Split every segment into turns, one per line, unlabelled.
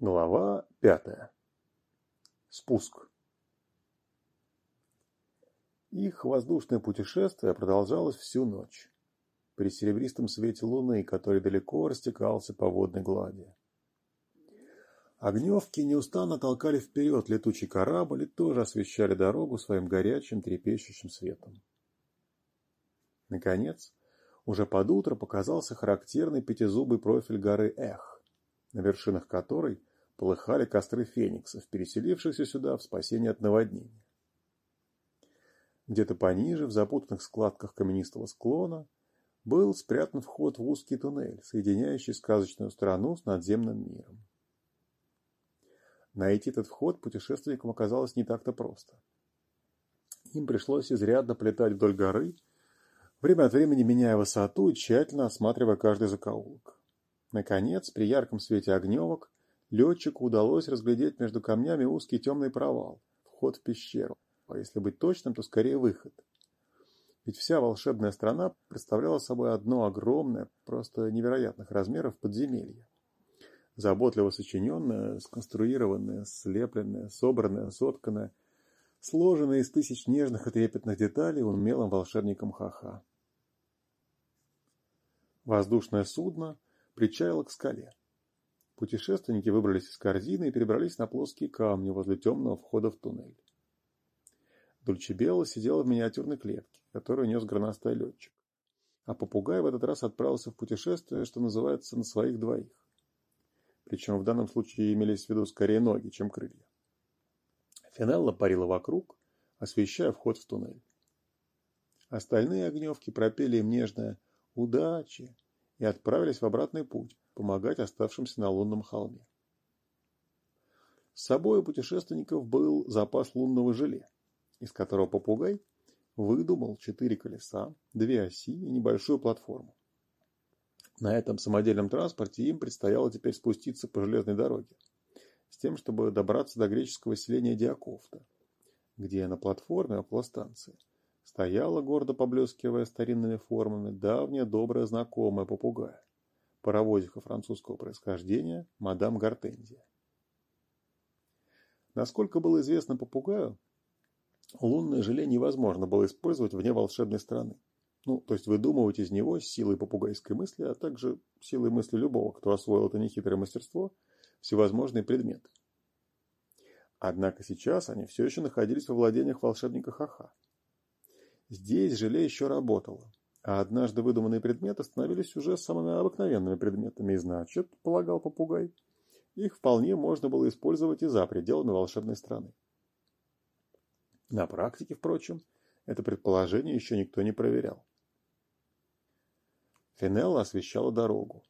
Глава пятая. Спуск. Их воздушное путешествие продолжалось всю ночь при серебристом свете луны, который далеко растекался по водной глади. Огневки неустанно толкали вперед летучий корабль и тоже освещали дорогу своим горячим трепещущим светом. Наконец, уже под утро показался характерный пятизубый профиль горы Эх, на вершинах которой полыхали костры фениксов, переселившихся сюда в спасение от наводнения. Где-то пониже, в запутанных складках каменистого склона, был спрятан вход в узкий туннель, соединяющий сказочную страну с надземным миром. Найти этот вход путешественникам оказалось не так-то просто. Им пришлось изрядно плетать вдоль горы, время от времени меняя высоту и тщательно осматривая каждый закоулок. Наконец, при ярком свете огневок, летчику удалось разглядеть между камнями узкий темный провал, вход в пещеру, а если быть точным, то скорее выход. Ведь вся волшебная страна представляла собой одно огромное, просто невероятных размеров подземелье. Заботливо сочиненное, сконструированное, слепленное, собранное, сотканное, сложенное из тысяч нежных и трепетных деталей умелым волшебником Хаха. Воздушное судно причалило к скале. Путешественники выбрались из корзины и перебрались на плоские камни возле темного входа в туннель. Дульчебелла сидела в миниатюрной клетке, которую нес гранастый летчик. А попугай в этот раз отправился в путешествие, что называется, на своих двоих. Причем в данном случае имелись в виду скорее ноги, чем крылья. Финелла парила вокруг, освещая вход в туннель. Остальные огневки пропели им нежное «Удачи!» и отправились в обратный путь, помогать оставшимся на лунном холме. С собой у путешественников был запас лунного желе, из которого попугай выдумал четыре колеса, две оси и небольшую платформу. На этом самодельном транспорте им предстояло теперь спуститься по железной дороге, с тем, чтобы добраться до греческого селения Диакофта, где на платформе около станции стояла, гордо поблескивая старинными формами, давняя добрая знакомая попугая, паровозиха французского происхождения, мадам Гортензия. Насколько было известно попугаю, Лунное желе невозможно было использовать вне волшебной страны. Ну, то есть выдумывать из него силой попугайской мысли, а также силой мысли любого, кто освоил это нехитрое мастерство, всевозможные предметы. Однако сейчас они все еще находились во владениях волшебника Хаха. Здесь желе еще работало, а однажды выдуманные предметы становились уже самыми обыкновенными предметами, и значит, полагал попугай, их вполне можно было использовать и за пределами волшебной страны. На практике, впрочем, это предположение еще никто не проверял. Финелла освещала дорогу.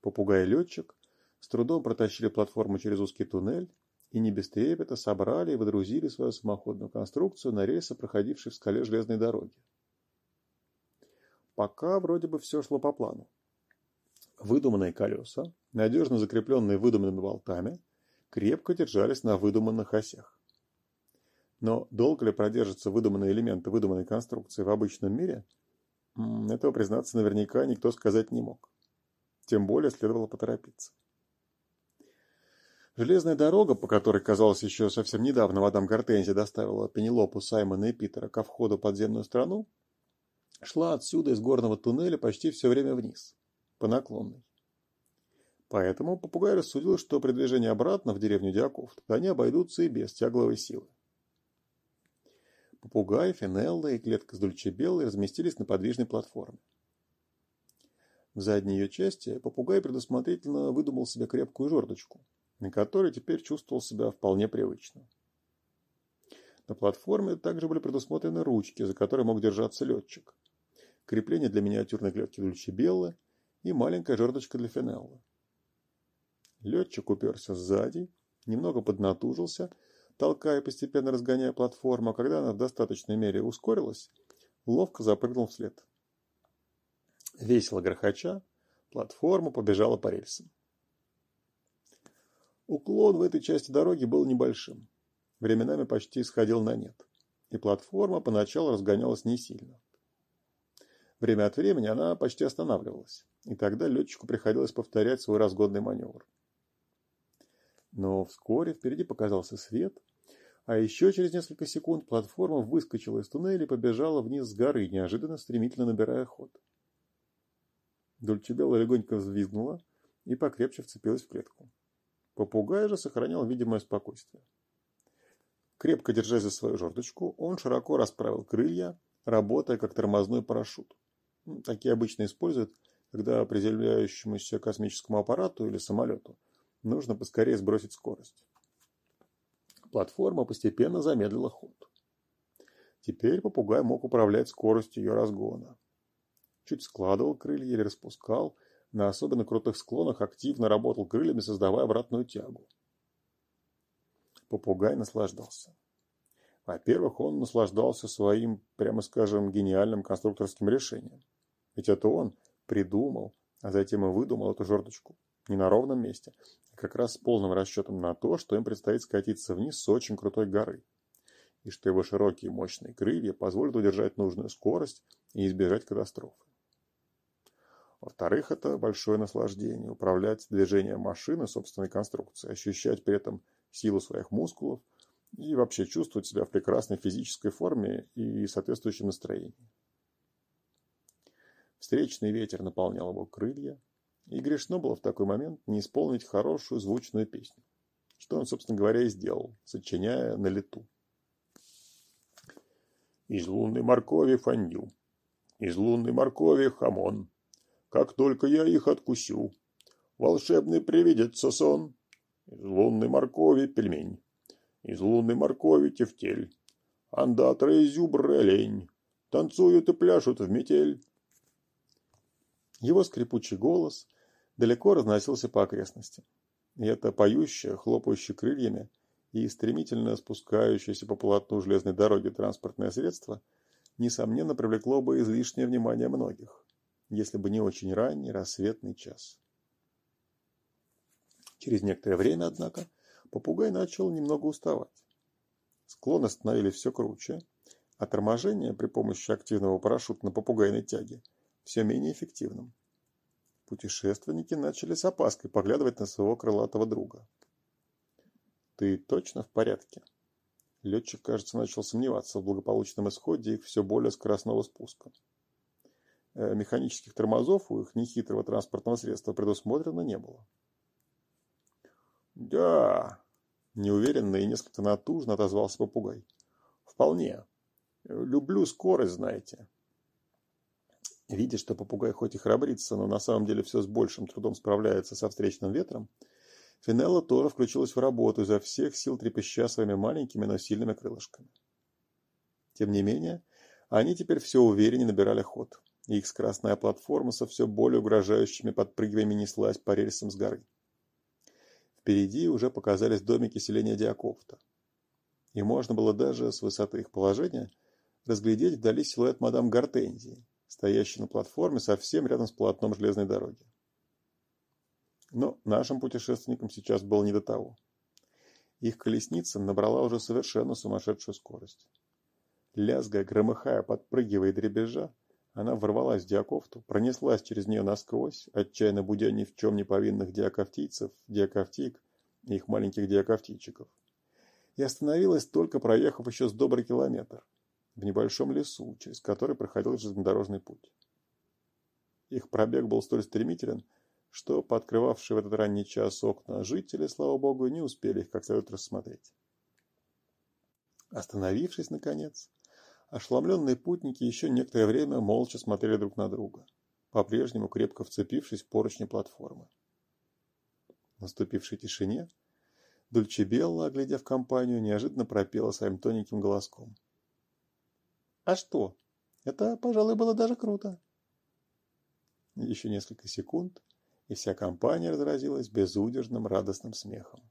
Попугай и летчик с трудом протащили платформу через узкий туннель и не без трепета собрали и водрузили свою самоходную конструкцию на рельсы, проходившей в скале железной дороги. Пока вроде бы все шло по плану. Выдуманные колеса, надежно закрепленные выдуманными болтами, крепко держались на выдуманных осях. Но долго ли продержатся выдуманные элементы выдуманной конструкции в обычном мире, этого, признаться, наверняка никто сказать не мог. Тем более следовало поторопиться. Железная дорога, по которой, казалось, еще совсем недавно мадам Гортензи доставила Пенелопу, Саймона и Питера ко входу в подземную страну, шла отсюда из горного туннеля почти все время вниз, по наклонной. Поэтому попугай рассудил, что при движении обратно в деревню Диаков они обойдутся и без тягловой силы. Попугай, Финелла и клетка с Дульчебеллой разместились на подвижной платформе. В задней ее части попугай предусмотрительно выдумал себе крепкую жердочку, на которой теперь чувствовал себя вполне привычно. На платформе также были предусмотрены ручки, за которые мог держаться летчик, крепление для миниатюрной клетки Дульчебеллы и маленькая жердочка для Финеллы. Летчик уперся сзади, немного поднатужился толкая и постепенно разгоняя платформу, а когда она в достаточной мере ускорилась, ловко запрыгнул вслед. Весело грохоча, платформа побежала по рельсам. Уклон в этой части дороги был небольшим, временами почти сходил на нет, и платформа поначалу разгонялась не сильно. Время от времени она почти останавливалась, и тогда летчику приходилось повторять свой разгонный маневр. Но вскоре впереди показался свет, а еще через несколько секунд платформа выскочила из туннеля и побежала вниз с горы, неожиданно стремительно набирая ход. Дульчебелла легонько взвизгнула и покрепче вцепилась в клетку. Попугай же сохранял видимое спокойствие. Крепко держась за свою жердочку, он широко расправил крылья, работая как тормозной парашют. Ну, такие обычно используют, когда приземляющемуся космическому аппарату или самолету нужно поскорее сбросить скорость. Платформа постепенно замедлила ход. Теперь попугай мог управлять скоростью ее разгона. Чуть складывал крылья или распускал, на особенно крутых склонах активно работал крыльями, создавая обратную тягу. Попугай наслаждался. Во-первых, он наслаждался своим, прямо скажем, гениальным конструкторским решением. Ведь это он придумал, а затем и выдумал эту жердочку. Не на ровном месте, а как раз с полным расчетом на то, что им предстоит скатиться вниз с очень крутой горы. И что его широкие мощные крылья позволят удержать нужную скорость и избежать катастрофы. Во-вторых, это большое наслаждение управлять движением машины собственной конструкции, ощущать при этом силу своих мускулов и вообще чувствовать себя в прекрасной физической форме и соответствующем настроении. Встречный ветер наполнял его крылья, и грешно было в такой момент не исполнить хорошую звучную песню, что он, собственно говоря, и сделал, сочиняя на лету. Из лунной моркови фондю, из лунной моркови хамон. Как только я их откусю, волшебный привидится сон. Из лунной моркови пельмень, из лунной моркови тефтель. Андатры, зюбры, лень, танцуют и пляшут в метель. Его скрипучий голос далеко разносился по окрестностям. И это поющее, хлопающее крыльями и стремительно спускающееся по полотну железной дороги транспортное средство, несомненно, привлекло бы излишнее внимание многих, если бы не очень ранний рассветный час. Через некоторое время, однако, попугай начал немного уставать. Склоны становились все круче, а торможение при помощи активного парашюта на попугайной тяге все менее эффективным. Путешественники начали с опаской поглядывать на своего крылатого друга. «Ты точно в порядке?» Летчик, кажется, начал сомневаться в благополучном исходе их все более скоростного спуска. Э, механических тормозов у их нехитрого транспортного средства предусмотрено не было. «Да», – неуверенно и несколько натужно отозвался попугай. «Вполне. Люблю скорость, знаете. Видя, что попугай хоть и храбрится, но на самом деле все с большим трудом справляется со встречным ветром, Финелла тоже включилась в работу, изо всех сил трепеща своими маленькими, но сильными крылышками. Тем не менее, они теперь все увереннее набирали ход, их скоростная платформа со все более угрожающими подпрыгиваниями неслась по рельсам с горы. Впереди уже показались домики селения Диакофта, и можно было даже с высоты их положения разглядеть вдали силуэт мадам Гортензии, стоящий на платформе совсем рядом с полотном железной дороги. Но нашим путешественникам сейчас было не до того. Их колесница набрала уже совершенно сумасшедшую скорость. Лязгая, громыхая, подпрыгивая и дребезжа, она ворвалась в диаковту, пронеслась через нее насквозь, отчаянно будя ни в чем не повинных диаковтийцев, диаковтик и их маленьких диаковтийчиков. И остановилась, только проехав еще с добрый километр в небольшом лесу, через который проходил железнодорожный путь. Их пробег был столь стремителен, что пооткрывавшие в этот ранний час окна жители, слава богу, не успели их как следует рассмотреть. Остановившись, наконец, ошеломленные путники еще некоторое время молча смотрели друг на друга, по-прежнему крепко вцепившись в поручни платформы. В наступившей тишине Дульчебелла, оглядев компанию, неожиданно пропела своим тоненьким голоском. А что? Это, пожалуй, было даже круто. Еще несколько секунд, и вся компания разразилась безудержным радостным смехом.